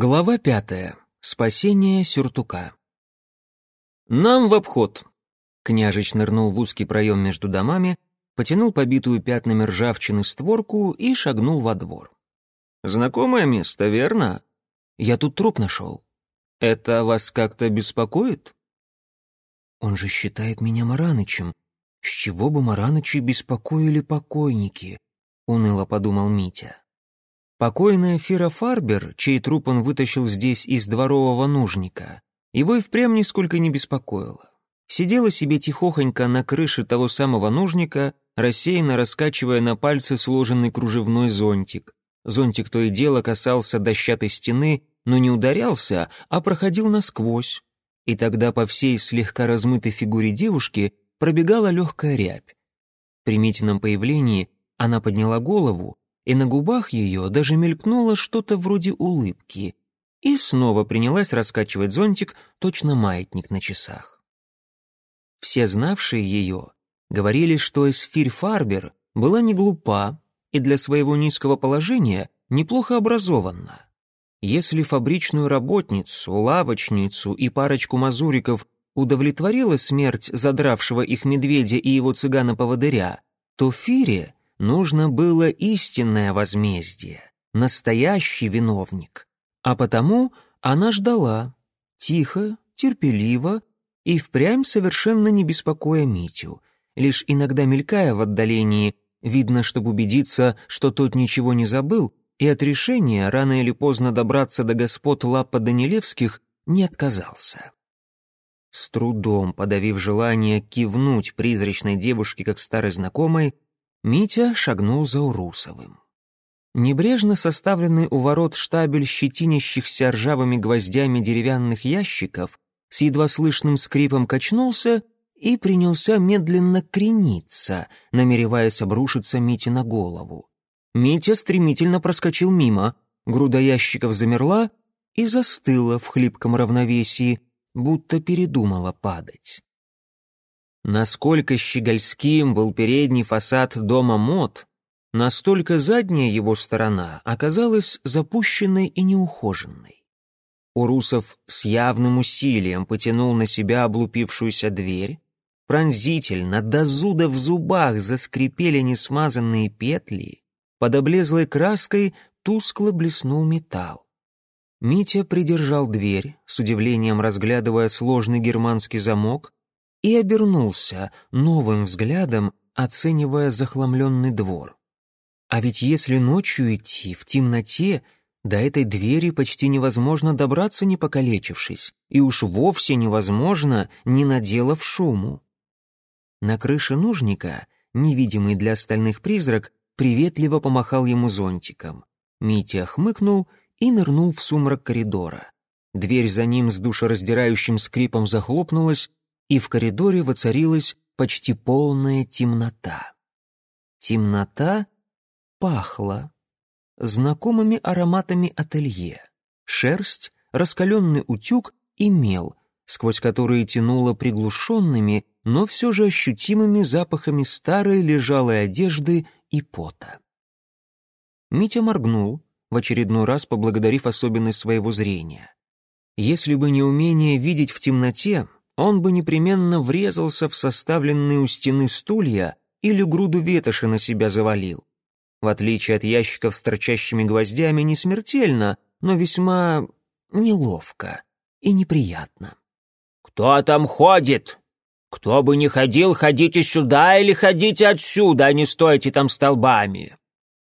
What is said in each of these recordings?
Глава пятая. Спасение сюртука. «Нам в обход!» Княжич нырнул в узкий проем между домами, потянул побитую пятнами ржавчины створку и шагнул во двор. «Знакомое место, верно? Я тут труп нашел. Это вас как-то беспокоит?» «Он же считает меня Маранычем. С чего бы Маранычи беспокоили покойники?» — уныло подумал Митя. Покойная Фира Фарбер, чей труп он вытащил здесь из дворового нужника, его и впрямь нисколько не беспокоило. Сидела себе тихохонько на крыше того самого нужника, рассеянно раскачивая на пальце сложенный кружевной зонтик. Зонтик то и дело касался дощатой стены, но не ударялся, а проходил насквозь. И тогда по всей слегка размытой фигуре девушки пробегала легкая рябь. При Митином появлении она подняла голову и на губах ее даже мелькнуло что-то вроде улыбки, и снова принялась раскачивать зонтик, точно маятник на часах. Все знавшие ее говорили, что Эсфирь Фарбер была не глупа и для своего низкого положения неплохо образована. Если фабричную работницу, лавочницу и парочку мазуриков удовлетворила смерть задравшего их медведя и его цыгана-поводыря, то Фире нужно было истинное возмездие, настоящий виновник. А потому она ждала, тихо, терпеливо и впрямь совершенно не беспокоя Митю, лишь иногда мелькая в отдалении, видно, чтобы убедиться, что тот ничего не забыл, и от решения рано или поздно добраться до господ Лапа Данилевских не отказался. С трудом подавив желание кивнуть призрачной девушке как старой знакомой, Митя шагнул за Урусовым. Небрежно составленный у ворот штабель щетинящихся ржавыми гвоздями деревянных ящиков с едва слышным скрипом качнулся и принялся медленно крениться, намереваясь обрушиться Мите на голову. Митя стремительно проскочил мимо, груда ящиков замерла и застыла в хлипком равновесии, будто передумала падать. Насколько щегольским был передний фасад дома Мод, настолько задняя его сторона оказалась запущенной и неухоженной. Урусов с явным усилием потянул на себя облупившуюся дверь, пронзительно, до зуда в зубах заскрипели несмазанные петли, под облезлой краской тускло блеснул металл. Митя придержал дверь, с удивлением разглядывая сложный германский замок, и обернулся, новым взглядом оценивая захламленный двор. А ведь если ночью идти, в темноте, до этой двери почти невозможно добраться, не покалечившись, и уж вовсе невозможно, не наделав шуму. На крыше нужника, невидимый для остальных призрак, приветливо помахал ему зонтиком. Митя хмыкнул и нырнул в сумрак коридора. Дверь за ним с душераздирающим скрипом захлопнулась, и в коридоре воцарилась почти полная темнота. Темнота пахла знакомыми ароматами ателье. Шерсть, раскаленный утюг и мел, сквозь которые тянуло приглушенными, но все же ощутимыми запахами старой лежалой одежды и пота. Митя моргнул, в очередной раз поблагодарив особенность своего зрения. Если бы не умение видеть в темноте, он бы непременно врезался в составленные у стены стулья или груду ветоши на себя завалил. В отличие от ящиков с торчащими гвоздями, не смертельно, но весьма неловко и неприятно. «Кто там ходит? Кто бы ни ходил, ходите сюда или ходите отсюда, а не стойте там столбами!»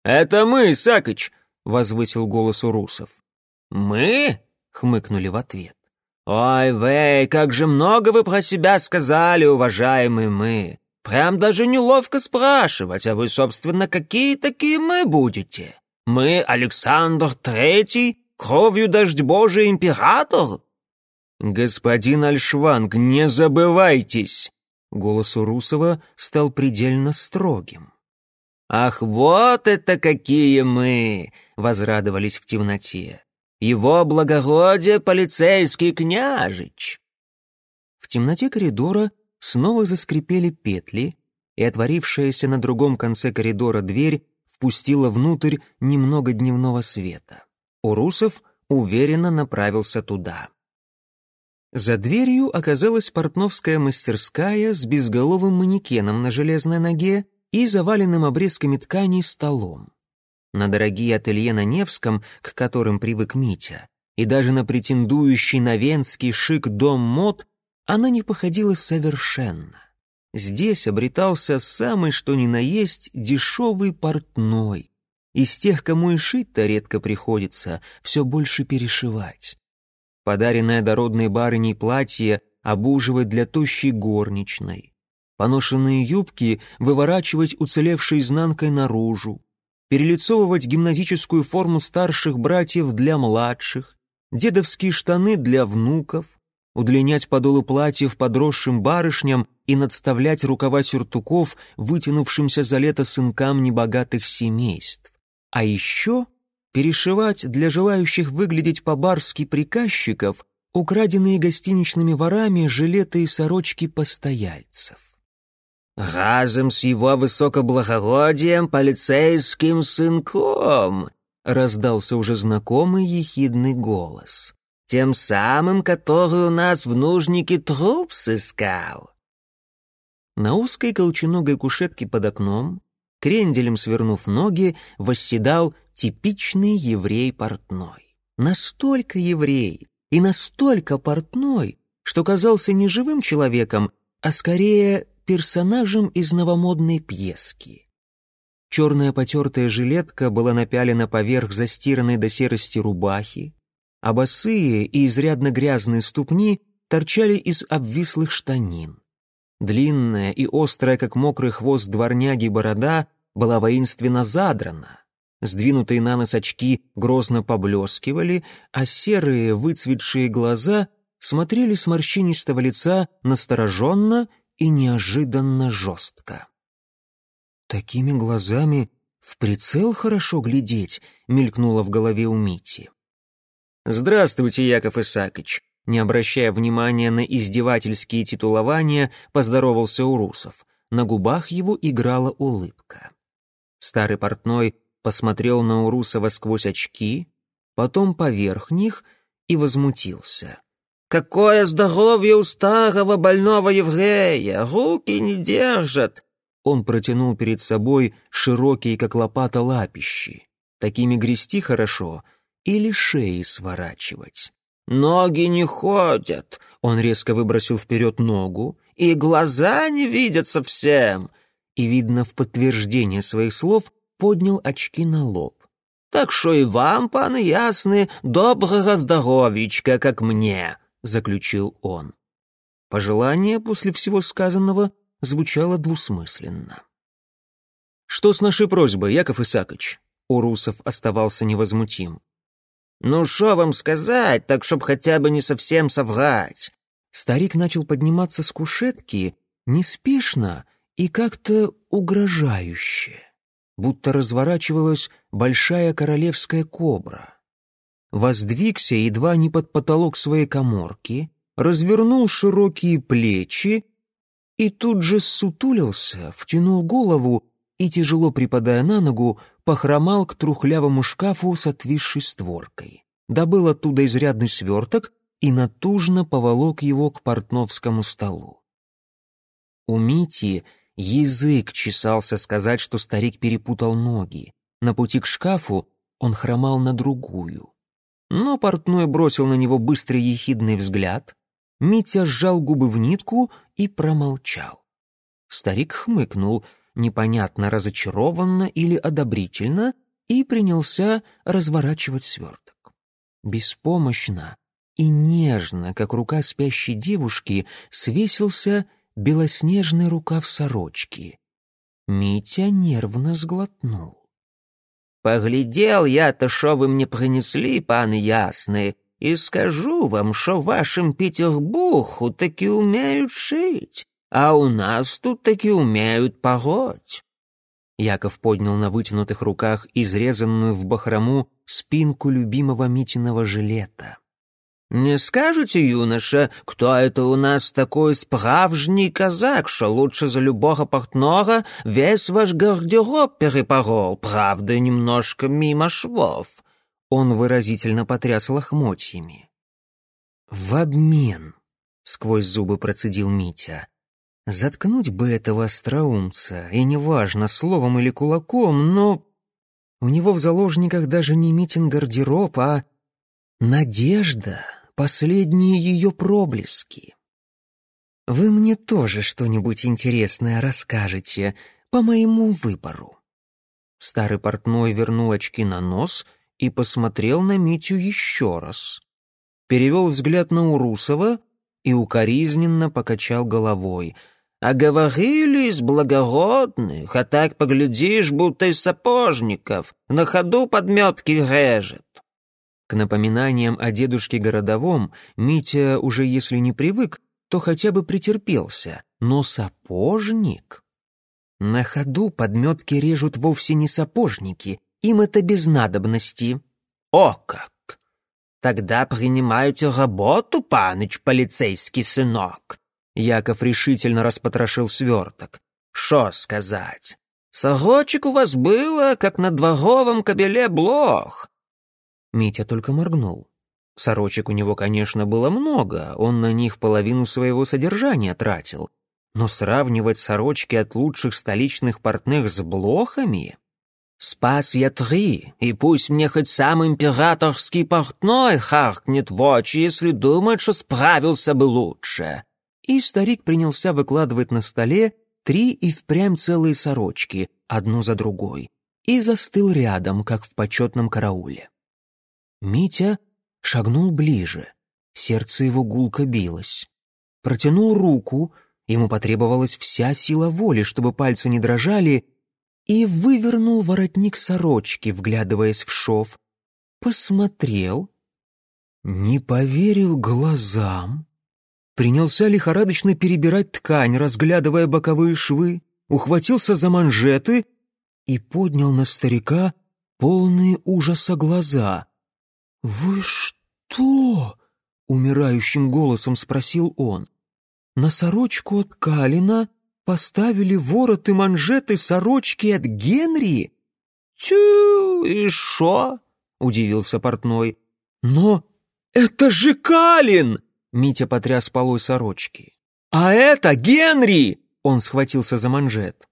«Это мы, Сакыч!» — возвысил голос Урусов. «Мы?» — хмыкнули в ответ. «Ой, Вэй, как же много вы про себя сказали, уважаемые мы! Прям даже неловко спрашивать, а вы, собственно, какие такие мы будете? Мы Александр Третий, кровью дождь Божий император?» «Господин Альшванг, не забывайтесь!» Голос Урусова стал предельно строгим. «Ах, вот это какие мы!» — возрадовались в темноте. Его благородие полицейский княжич!» В темноте коридора снова заскрипели петли, и отворившаяся на другом конце коридора дверь впустила внутрь немного дневного света. Урусов уверенно направился туда. За дверью оказалась портновская мастерская с безголовым манекеном на железной ноге и заваленным обрезками тканей столом. На дорогие ателье на Невском, к которым привык Митя, и даже на претендующий на венский шик дом мод, она не походила совершенно. Здесь обретался самый что ни на есть дешевый портной. Из тех, кому и шить-то редко приходится, все больше перешивать. Подаренное дородной барыней платье обуживать для тощей горничной. Поношенные юбки выворачивать уцелевшей изнанкой наружу. Перелицовывать гимназическую форму старших братьев для младших. Дедовские штаны для внуков. Удлинять подолы платьев подросшим барышням и надставлять рукава сюртуков вытянувшимся за лето сынкам небогатых семейств. А еще перешивать для желающих выглядеть по-барски приказчиков украденные гостиничными ворами жилеты и сорочки постояльцев. «Разом с его высокоблагородием полицейским сынком!» — раздался уже знакомый ехидный голос. «Тем самым, который у нас в нужнике труп сыскал!» На узкой колченогой кушетке под окном, кренделем свернув ноги, восседал типичный еврей портной. Настолько еврей и настолько портной, что казался не живым человеком, а скорее персонажем из новомодной пьески. Черная потертая жилетка была напялена поверх застиранной до серости рубахи, а босые и изрядно грязные ступни торчали из обвислых штанин. Длинная и острая, как мокрый хвост дворняги, борода была воинственно задрана. Сдвинутые на нос очки грозно поблескивали, а серые выцветшие глаза смотрели с морщинистого лица настороженно и неожиданно жестко. «Такими глазами в прицел хорошо глядеть», — мелькнуло в голове у Мити. «Здравствуйте, Яков Исаакович», — не обращая внимания на издевательские титулования, поздоровался Урусов. На губах его играла улыбка. Старый портной посмотрел на Урусова сквозь очки, потом поверх них и возмутился. «Какое здоровье у старого больного еврея! Руки не держат!» Он протянул перед собой широкие, как лопата, лапищи. Такими грести хорошо или шеи сворачивать. «Ноги не ходят!» Он резко выбросил вперед ногу. «И глаза не видят совсем!» И, видно, в подтверждение своих слов поднял очки на лоб. «Так что и вам, паны ясны, доброго здоровичка, как мне», — заключил он. Пожелание после всего сказанного звучало двусмысленно. «Что с нашей просьбой, Яков Исакович?» Урусов оставался невозмутим. «Ну, что вам сказать, так чтоб хотя бы не совсем соврать?» Старик начал подниматься с кушетки неспешно и как-то угрожающе будто разворачивалась большая королевская кобра. Воздвигся едва не под потолок своей коморки, развернул широкие плечи и тут же сутулился, втянул голову и, тяжело припадая на ногу, похромал к трухлявому шкафу с отвисшей створкой. Добыл оттуда изрядный сверток и натужно поволок его к портновскому столу. У Мити Язык чесался сказать, что старик перепутал ноги. На пути к шкафу он хромал на другую. Но портной бросил на него быстрый ехидный взгляд. Митя сжал губы в нитку и промолчал. Старик хмыкнул, непонятно разочарованно или одобрительно, и принялся разворачивать сверток. Беспомощно и нежно, как рука спящей девушки, свесился белоснежный рукав сорочки. Митя нервно сглотнул. «Поглядел я-то, что вы мне принесли, паны ясные, и скажу вам, что в вашем Петербургу таки умеют шить, а у нас тут таки умеют пороть». Яков поднял на вытянутых руках изрезанную в бахрому спинку любимого Митиного жилета. «Не скажете, юноша, кто это у нас такой справжний казак, что лучше за любого портного весь ваш гардероб перепорол, правда, немножко мимо швов?» Он выразительно потряс лохмотьями. «В обмен», — сквозь зубы процедил Митя, — «заткнуть бы этого остроумца, и неважно, словом или кулаком, но у него в заложниках даже не Митин гардероб, а надежда, последние ее проблески. Вы мне тоже что-нибудь интересное расскажете по моему выбору». Старый портной вернул очки на нос и посмотрел на Митю еще раз. Перевел взгляд на Урусова и укоризненно покачал головой. «А говорили из благородных, а так поглядишь, будто из сапожников, на ходу подметки режет». К напоминаниям о дедушке городовом Митя уже если не привык, то хотя бы претерпелся, но сапожник... На ходу подметки режут вовсе не сапожники, им это без надобности. О как! Тогда принимайте работу, паныч полицейский сынок. Яков решительно распотрошил сверток. Шо сказать? Сорочек у вас было, как на дворовом кобеле блох. Митя только моргнул. Сорочек у него, конечно, было много, он на них половину своего содержания тратил. Но сравнивать сорочки от лучших столичных портных с блохами... «Спас я три, и пусть мне хоть сам императорский портной харкнет в очи, если думает, что справился бы лучше». И старик принялся выкладывать на столе три и впрямь целые сорочки, одну за другой, и застыл рядом, как в почетном карауле. Митя шагнул ближе, сердце его гулко билось. Протянул руку, ему потребовалась вся сила воли, чтобы пальцы не дрожали, и вывернул воротник сорочки, вглядываясь в шов. Посмотрел, не поверил глазам, принялся лихорадочно перебирать ткань, разглядывая боковые швы, ухватился за манжеты и поднял на старика полные ужаса глаза. «Вы что?» — умирающим голосом спросил он. На сорочку от Калина поставили ворот и манжеты сорочки от Генри? Тю, и шо? удивился портной. Но это же Калин! Митя потряс полой сорочки. А это Генри! Он схватился за манжет.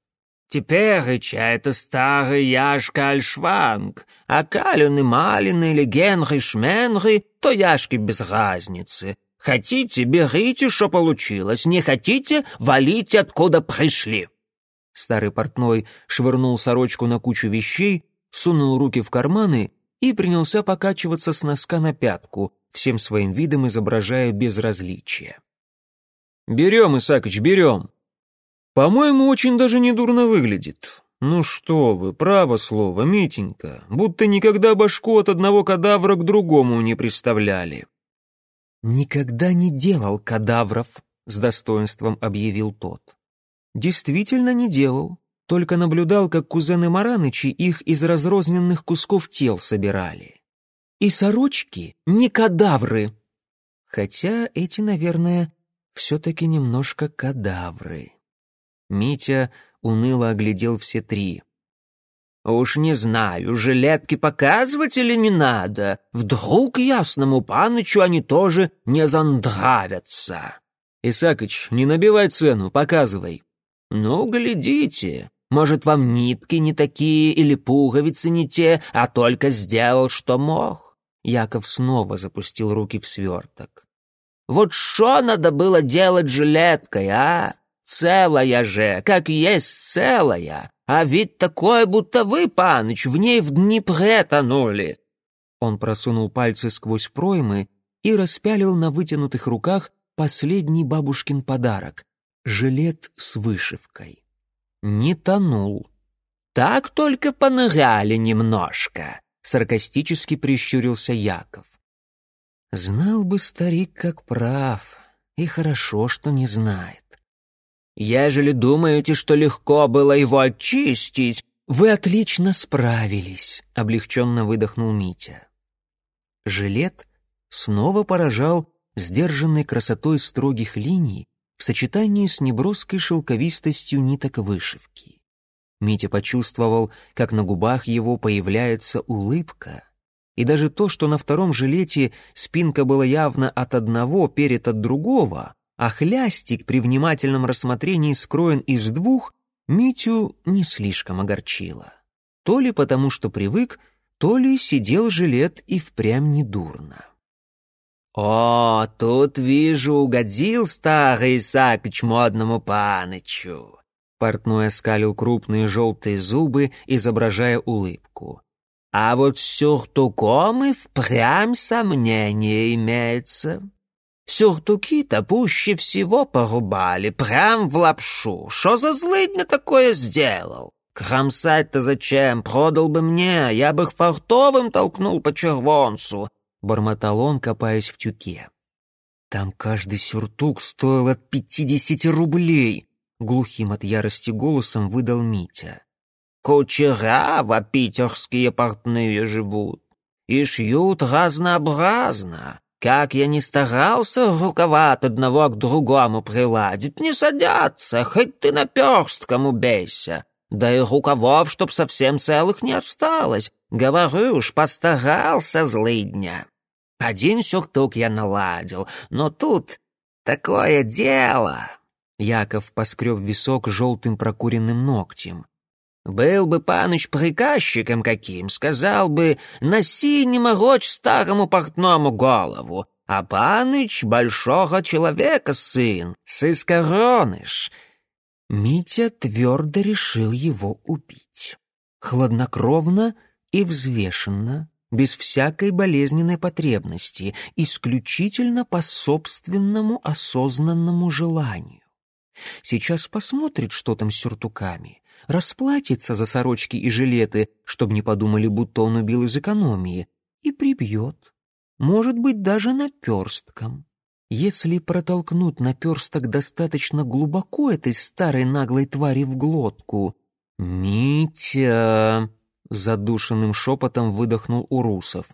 Теперь это старый Яшка Альшванг, а Калин и Малин или Генри Шменри, то Яшки без разницы. Хотите, берите, что получилось. Не хотите, валите, откуда пришли». Старый портной швырнул сорочку на кучу вещей, сунул руки в карманы и принялся покачиваться с носка на пятку, всем своим видом изображая безразличие. «Берем, Исакыч, берем. По-моему, очень даже недурно выглядит. Ну что вы, право слово, Митенька, будто никогда башку от одного кадавра к другому не представляли». «Никогда не делал кадавров», — с достоинством объявил тот. «Действительно не делал, только наблюдал, как кузены Маранычи их из разрозненных кусков тел собирали. И сорочки не кадавры. Хотя эти, наверное, все-таки немножко кадавры». Митя уныло оглядел все три. «Уж не знаю, жилетки показывать или не надо. Вдруг ясному панычу они тоже не зандравятся». «Исакыч, не набивай цену, показывай». «Ну, глядите, может, вам нитки не такие или пуговицы не те, а только сделал, что мог». Яков снова запустил руки в сверток. «Вот что надо было делать жилеткой, а? Целая же, как есть целая. А ведь такое, будто вы, паныч, в ней в Днепре тонули. Он просунул пальцы сквозь проймы и распялил на вытянутых руках последний бабушкин подарок — жилет с вышивкой. Не тонул. «Так только поныряли немножко», — саркастически прищурился Яков. Знал бы старик, как прав, и хорошо, что не знает. Ежели думаете, что легко было его очистить, вы отлично справились, облегченно выдохнул Митя. Жилет снова поражал сдержанной красотой строгих линий в сочетании с неброской шелковистостью ниток вышивки. Митя почувствовал, как на губах его появляется улыбка, И даже то, что на втором жилете спинка была явно от одного, перед от другого, а хлястик при внимательном рассмотрении скроен из двух, Митю не слишком огорчило. То ли потому, что привык, то ли сидел жилет и впрямь недурно. «О, тут, вижу, угодил старый Исаакыч модному панычу!» Портной оскалил крупные желтые зубы, изображая улыбку. «А вот с сюртуком и впрямь сомнение имеется. Сюртуки-то пуще всего порубали, прям в лапшу. Что за злыдня такое сделал? Кромсать-то зачем? Продал бы мне, я бы их фартовым толкнул по червонцу бормотал он, копаясь в тюке. Там каждый сюртук стоил от пятидесяти рублей, глухим от ярости голосом выдал Митя. Кучеряво питерские портные живут и шьют разнообразно. Как я не старался рукава от одного к другому приладить, не садятся, хоть ты наперстком убейся. Да и рукавов, чтоб совсем целых не осталось. Говорю уж, постарался злыдня. Один сюртук я наладил, но тут такое дело. Яков поскреб висок желтым прокуренным ногтем. Был бы паныч приказчиком каким, сказал бы, носи не морочь старому портному голову, а паныч большого человека сын, сыскороныш. Митя твердо решил его убить. Хладнокровно и взвешенно, без всякой болезненной потребности, исключительно по собственному осознанному желанию. Сейчас посмотрит, что там с сюртуками, расплатится за сорочки и жилеты, чтобы не подумали, будто он убил из экономии, и прибьет. Может быть, даже наперстком. Если протолкнуть наперсток достаточно глубоко этой старой наглой твари в глотку... «Митя!» задушенным шепотом выдохнул Урусов.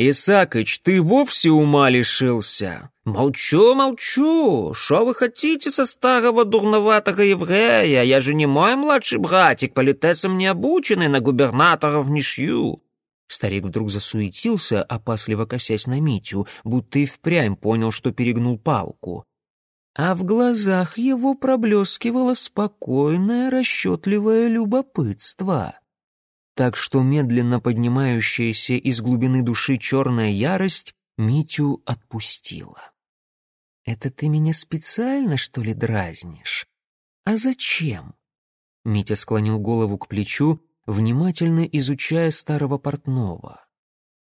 «Исакыч, ты вовсе ума лишился?» «Молчу, молчу! Что вы хотите со старого дурноватого еврея? Я же не мой младший братик, политесом не обученный, на губернаторов не шью!» Старик вдруг засуетился, опасливо косясь на Митю, будто и впрямь понял, что перегнул палку. А в глазах его проблескивало спокойное, расчетливое любопытство так что медленно поднимающаяся из глубины души черная ярость Митю отпустила. «Это ты меня специально, что ли, дразнишь? А зачем?» Митя склонил голову к плечу, внимательно изучая старого портного.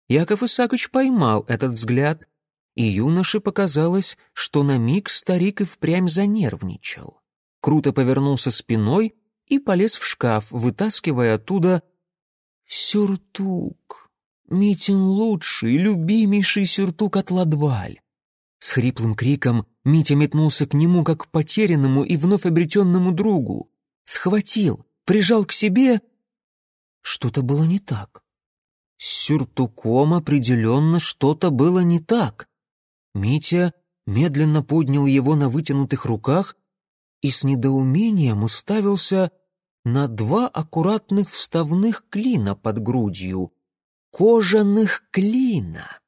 Яков Исаакович поймал этот взгляд, и юноше показалось, что на миг старик и впрямь занервничал. Круто повернулся спиной и полез в шкаф, вытаскивая оттуда Сюртук. Митин лучший, любимейший сюртук от Ладваль. С хриплым криком Митя метнулся к нему, как к потерянному и вновь обретенному другу. Схватил, прижал к себе. Что-то было не так. С сюртуком определенно что-то было не так. Митя медленно поднял его на вытянутых руках и с недоумением уставился на два аккуратных вставных клина под грудью. Кожаных клина.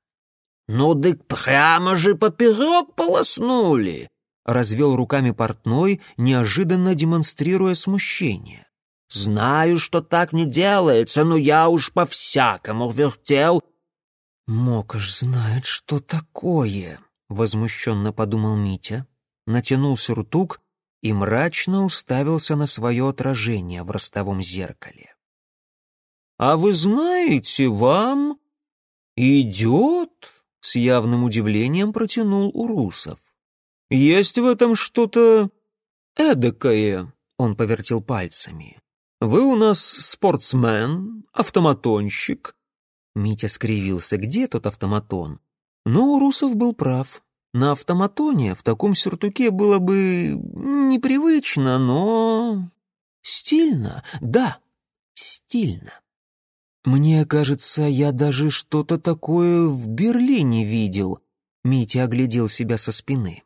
«Ну, дык прямо же поперек полоснули!» — развел руками портной, неожиданно демонстрируя смущение. «Знаю, что так не делается, но я уж по-всякому вертел». «Мокаш знает, что такое», — возмущенно подумал Митя. Натянул сюртук и мрачно уставился на свое отражение в ростовом зеркале. «А вы знаете, вам идет?» — с явным удивлением протянул Урусов. «Есть в этом что-то эдакое», — он повертел пальцами. «Вы у нас спортсмен, автоматонщик». Митя скривился, где тот автоматон? Но Урусов был прав. На автоматоне в таком сюртуке было бы непривычно, но... Стильно, да, стильно. Мне кажется, я даже что-то такое в Берлине видел. Митя оглядел себя со спины.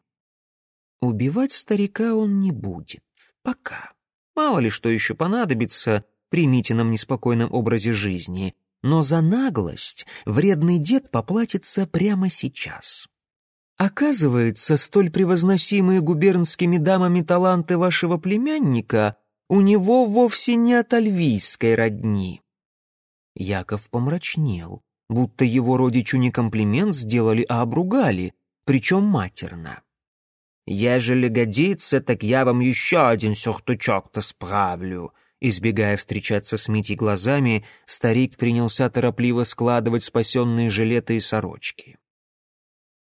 Убивать старика он не будет. Пока. Мало ли что еще понадобится при Митином неспокойном образе жизни. но за наглость вредный дед поплатится прямо сейчас. Оказывается, столь превозносимые губернскими дамами таланты вашего племянника у него вовсе не от альвийской родни. Яков помрачнел, будто его родичу не комплимент сделали, а обругали, причем матерно. «Ежели годится, так я вам еще один сюртучок-то справлю», Избегая встречаться с Митей глазами, старик принялся торопливо складывать спасенные жилеты и сорочки.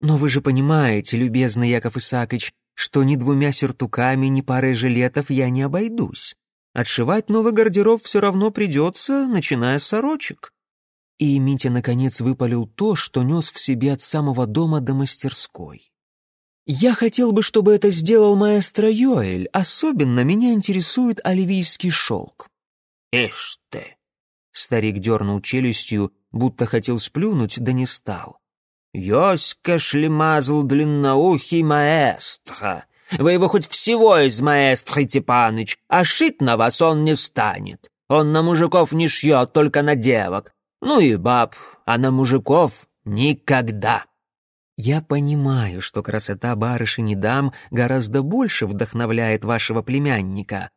«Но вы же понимаете, любезный Яков Исаакович, что ни двумя сюртуками, ни парой жилетов я не обойдусь. Отшивать новый гардероб все равно придется, начиная с сорочек». И Митя, наконец, выпалил то, что нес в себе от самого дома до мастерской. «Я хотел бы, чтобы это сделал маэстро Йоэль. Особенно меня интересует оливийский шелк». «Ишь ты!» Старик дернул челюстью, будто хотел сплюнуть, да не стал. «Йоська шлемазл длинноухий маэстро. Вы его хоть всего из маэстро, Типаныч, а шить на вас он не станет. Он на мужиков не шьет, только на девок. Ну и баб, а на мужиков никогда». Я понимаю, что красота барышни дам гораздо больше вдохновляет вашего племянника.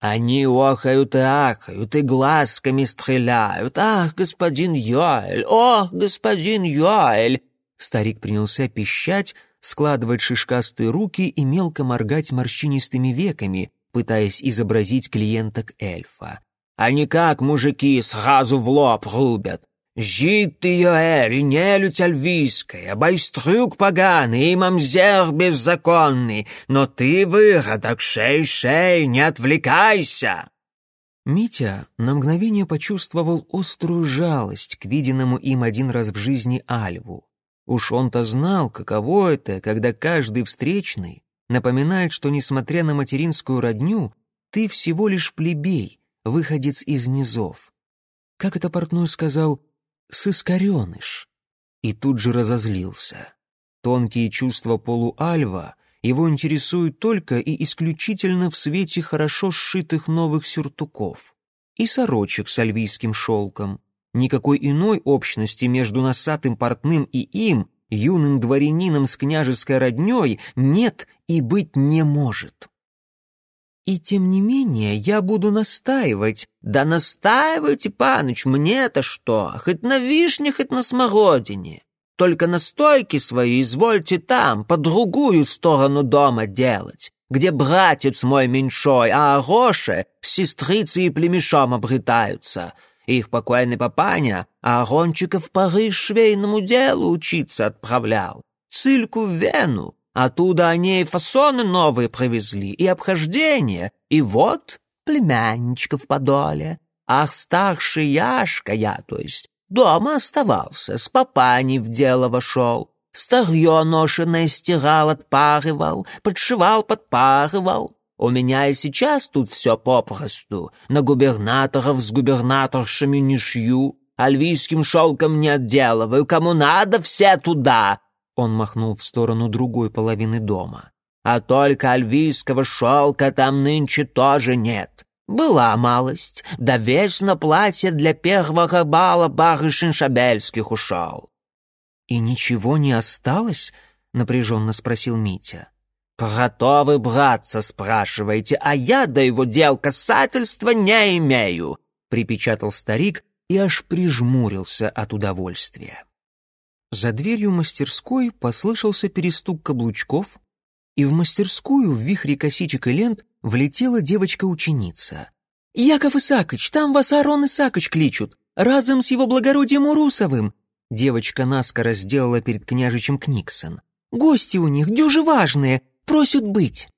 Они охают и ахают, и глазками стреляют. Ах, господин Йоэль, ох, господин Йоэль!» Старик принялся пищать, складывать шишкастые руки и мелко моргать морщинистыми веками, пытаясь изобразить клиенток эльфа. «Они как мужики сразу в лоб рубят. Жид ты, Йоэль, и нелюдь альвийская, байстрюк поганый и мамзер беззаконный, но ты, выродок, шей-шей, не отвлекайся!» Митя на мгновение почувствовал острую жалость к виденному им один раз в жизни Альву. Уж он-то знал, каково это, когда каждый встречный напоминает, что, несмотря на материнскую родню, ты всего лишь плебей, выходец из низов. Как это портной сказал, сыскареныш. И тут же разозлился. Тонкие чувства полуальва его интересуют только и исключительно в свете хорошо сшитых новых сюртуков и сорочек с альвийским шелком. Никакой иной общности между носатым портным и им, юным дворянином с княжеской родней, нет и быть не может. И тем не менее я буду настаивать. Да настаивайте, паныч, мне-то что? Хоть на вишне, хоть на смородине. Только настойки свои извольте там, по другую сторону дома делать, где братец мой меньшой, а Ароше с сестрицей и племешом обретаются. Их покойный папаня Арончика в Париж швейному делу учиться отправлял. Цильку в Вену, Оттуда они и фасоны новые привезли, и обхождения, и вот племянничка в подоле. Ах, старший Яшка я, то есть, дома оставался, с папаней в дело вошел. Старье ношеное стирал, отпарывал, подшивал, подпарывал. У меня и сейчас тут все попросту. На губернаторов с губернаторшами не шью, альвийским шелком не отделываю. Кому надо, все туда. Он махнул в сторону другой половины дома. «А только альвийского шелка там нынче тоже нет. Была малость, да весь на платье для первого бала барышень Шабельских ушел». «И ничего не осталось?» — напряженно спросил Митя. «Про то вы, братца, спрашиваете, а я до его дел касательства не имею», — припечатал старик и аж прижмурился от удовольствия. За дверью мастерской послышался перестук каблучков, и в мастерскую в вихре косичек и лент влетела девочка-ученица. «Яков Исакович, там вас Арон Исакович кличут, разом с его благородием Урусовым!» Девочка наскоро сделала перед княжичем Книксон. «Гости у них, дюжи важные, просят быть!»